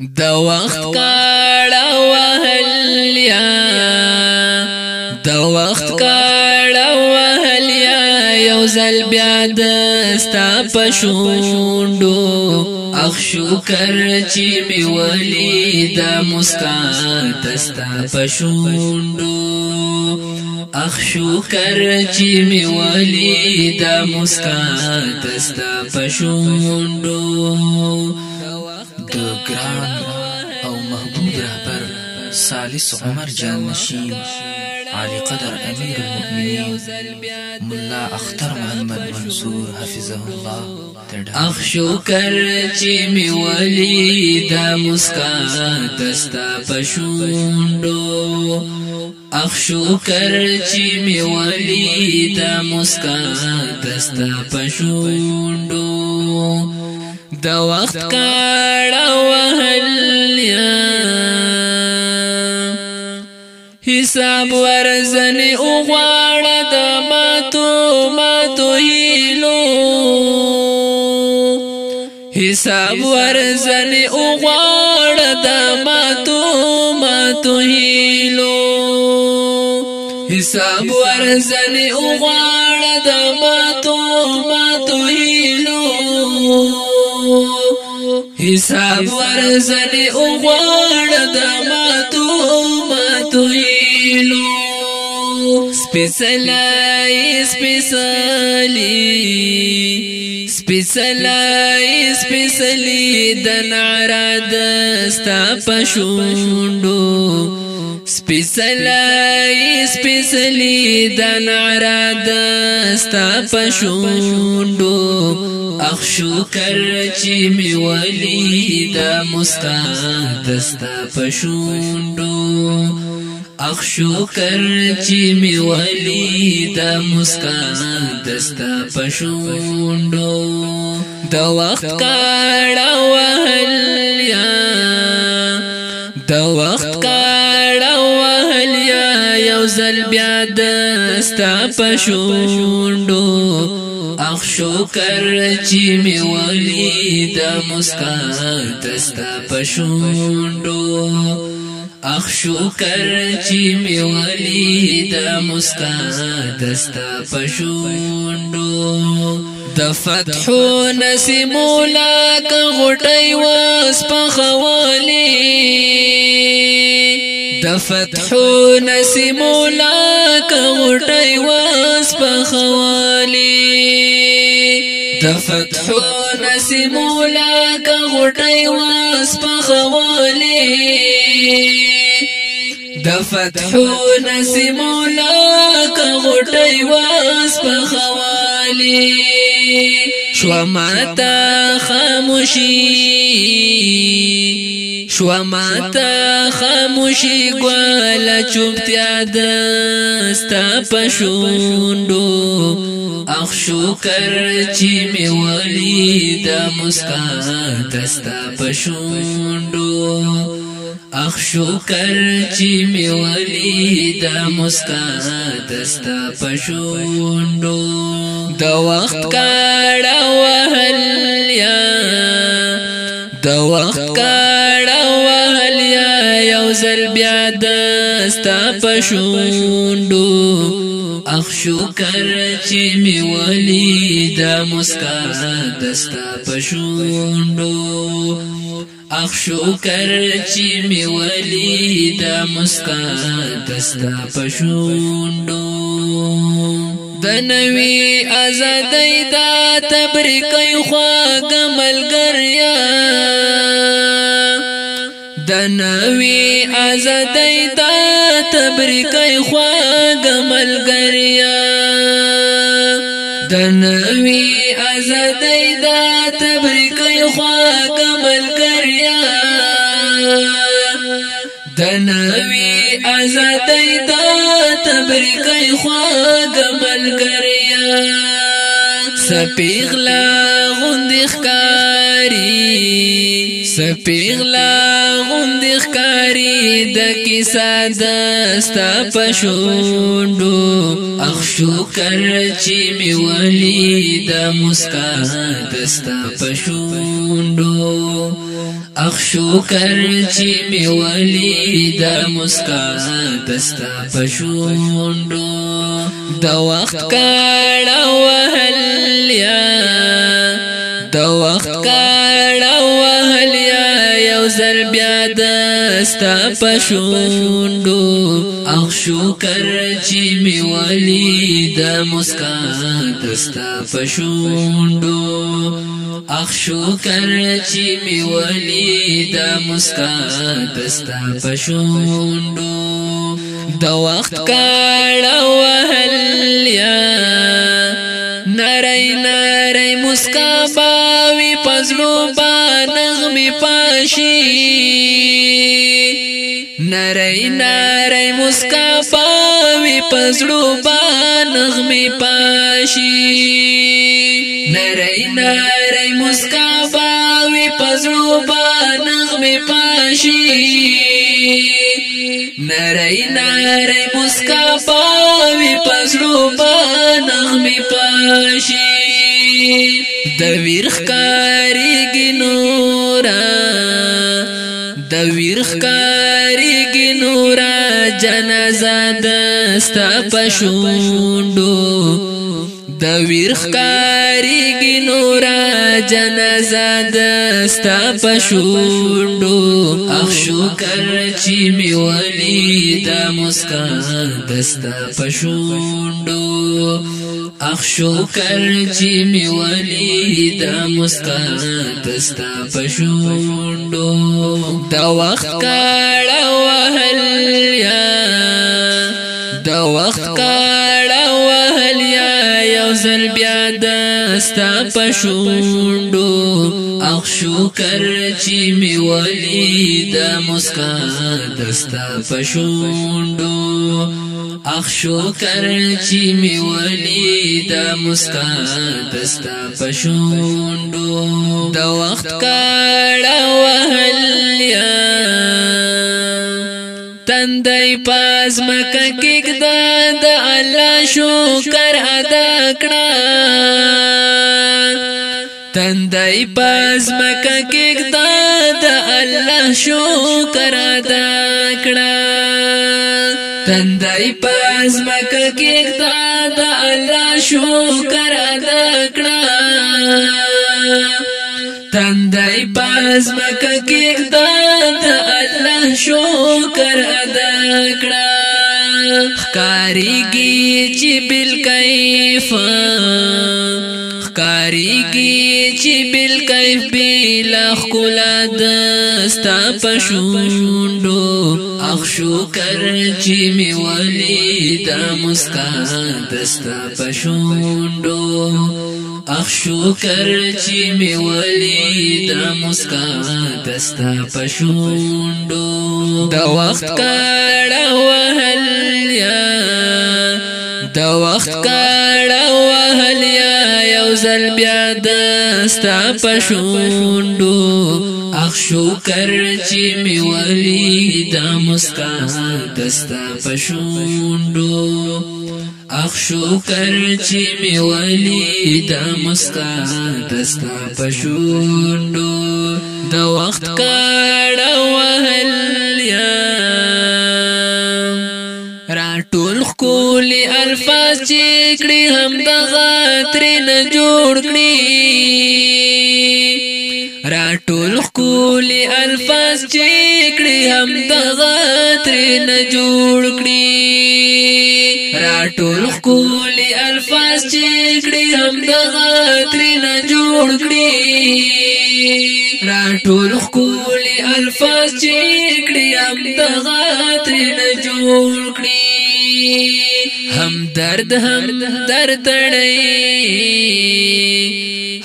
د وخت کړه وهل یا د وخت کړه وهل یا یو زل بیا د ستا پښوندو اخ شکر چې می ولید مسکان تستا پښوندو اخ شکر چې می ولید مسکان تستا پښوندو د ګران او محبوب رهبر سالس عمر جان نشین علي قدر امير المؤمنين ملا اختر محمد منصور حفظه الله اخ شکر چې می ولي دا مسکا دستا پښوندو اخ شکر چې می ولي دا مسکا دستا پښوندو د وخت کاړه وهل حساب ورزن او غواړه د ماتو ماتو هیلو حساب ورزن او غواړه د ماتو ماتو هیلو حساب ورزن او غواړه د ماتو ماتو هیلو حساب ورزنی اغوار دماتو ماتو ایلو سپیسلائی سپیسلی سپیسلائی سپیسلی دن عرادستا پشوندو سپیسلائی سپیسلی دن عرادستا پشوندو اخ شکر چې می ولیدا مسکان دستا پښوندو اخ شکر چې می ولیدا مسکان دستا پښوندو د وخت کړه وهل یا د وخت کړه یو زل بیا د ستا پښوندو اخ شکر چې می ولید مسکا تستا پښوندو اخ شکر چې می ولید مسکا تستا پښوندو د فتح نسیمولا ک غټي واس په خوالي د فتحو نسیم لا کوټي واس په خوالي د فتحو نسیم لا کوټي واس په خوالي د فتحو نسیم لا کوټي واس په خوالي شو ماتا خاموشي شو ماتا خاموشي ګل چوپتیا د ستا پښوندو اخ شکر چې می ولید مسکا دستا پښوندو اخ شکر چې می ولید مسکا دست پښوندو د وخت کړه وهل یا د وخت کړه وهل یا یو زل بیا دست پښوندو اخ شکر چې می ولید مسکا دست پښوندو اخ شکر چې می ولید مسکا دستا پښوندو د نوې آزادۍ دا تبریکې خواګ ملګریا د نوې آزادۍ دا تبریکې خواګ ملګریا د نوې آزادۍ دا تبریکې خواګ ملګریا تنوي ازادي دا تبریکي خواږه ملګریا سپیغلا غندخ کاری سپیغلا غندخ کاری د کیسه دستا پښوندو اخ شکر چې می ولی د مسکا دستا پښوندو اخ شکر چې می ولی د مسکا دستا پښوندو د وخت کړه وهل وهلیا د وخت کاړه وهلیا یو زل بیا دست په شوندو او شکر چې می ولی د مسکا دست په شوندو اخ شکر چې می ولی د مسکا دستا پښوندو د وخت کاله وهل یا نری نری مسکا باوی پزړو با نغمه پاشي نری نری مسکا باوی پزړو با نغمه پاشي نری نری مسکا باوی پزړو با نغمه پاشي نری نری مسکا پاوی پزړو په نغمه پاشي د ویرخ کاری گنورا د ویرخ کاری گنورا جنازه د ستا پښوندو د ویر خاريږي نور جنازه د ستا پښوندو اخ شکر چې می ولي د مسکان د ستا پښوندو اخ شکر چې می ولي د مسکان د ستا پښوندو د وخت کړه وهل یا د وخت کړه ځل بیا د ستا پښوندو اخ شکر چې می ولید مسکا د ستا پښوندو اخ شکر چې می ولید مسکا د ستا پښوندو د وخت کړه وهل یا ژوندۍ پاس مکه کې د الله شکر ادا کړه تندای پاس مکه کې د الله شکر ادا کړه تندای پاس مکه کې د الله شکر ادا کړه تندای پاس مکه کې دا د الله شکر ادا کړه خکاریږي چې بل کیف خکاریږي چې بل کیف بل خلا د ستا پښوندو اخ شکر چې می ولید مسکان دستا پښوندو اخ شکر چې می ولید مسکا دستا پښوندو دا وخت کړه وهل یا دا وخت کړه وهل یا یو زل بیا دستا پښوندو اخ شکر چې می ولید مسکا دستا پښوندو اخ شکر چی می ولی دا مستا دستا پشوندو د وخت کړه وهل یا راټول خول الفاظ چې کړي هم د غاتر نه جوړ کړي الفاظ چې کړی هم دغه تر نه جوړ کړی راټول خپل الفاظ چې کړی هم دغه تر نه جوړ کړی راټول خپل الفاظ چې کړی هم دغه تر نه جوړ کړی هم درد هم درد تړي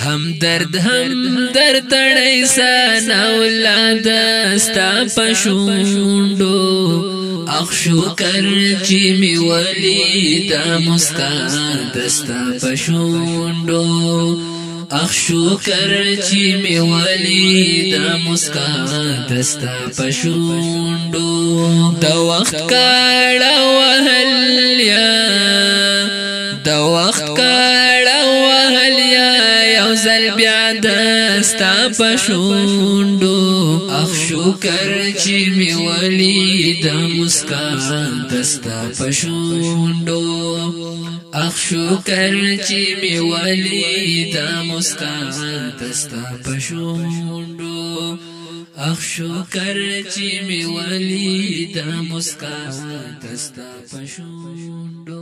هم درد هم درد تړی سن اولاد ستا پښوندو اخ شکر چې می ولید مسکان دستا پښوندو اخ شکر چې می ولید مسکان دستا پښوندو د وخت کړه وهل یا د وخت کړه پښوندو اخ شکر چې می ولید مسکان دستا پښوندو اخ شکر چې می ولید مسکان دستا پښوندو اخ شکر چې می ولید مسکان دستا پښوندو